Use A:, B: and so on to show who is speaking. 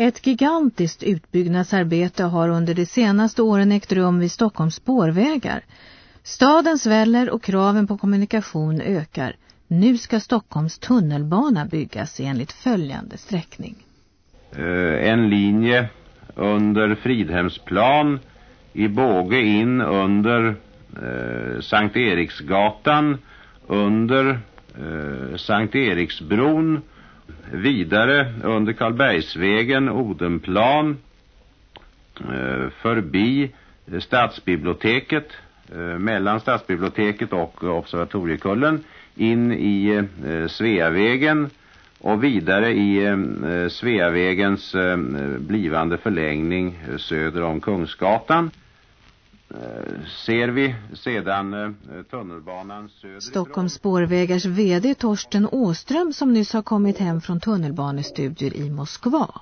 A: Ett gigantiskt utbyggnadsarbete har under de senaste åren ägt rum vid Stockholms spårvägar. Staden sväller och kraven på kommunikation ökar. Nu ska Stockholms tunnelbana byggas enligt följande sträckning.
B: Eh, en linje under Fridhemsplan i båge in under eh, Sankt Eriksgatan under eh, Sankt Eriksbron vidare under Karlbergsvägen Odenplan eh, förbi stadsbiblioteket eh, mellan stadsbiblioteket och observatoriekullen in i eh, Sveavägen och vidare i Sveavägens blivande förlängning söder om Kungsgatan. Eh, ser vi sedan eh, tunnelbanan söderifrån.
A: Stockholms spårvägars vd Torsten Åström som nyss har kommit hem från tunnelbanestudier i Moskva.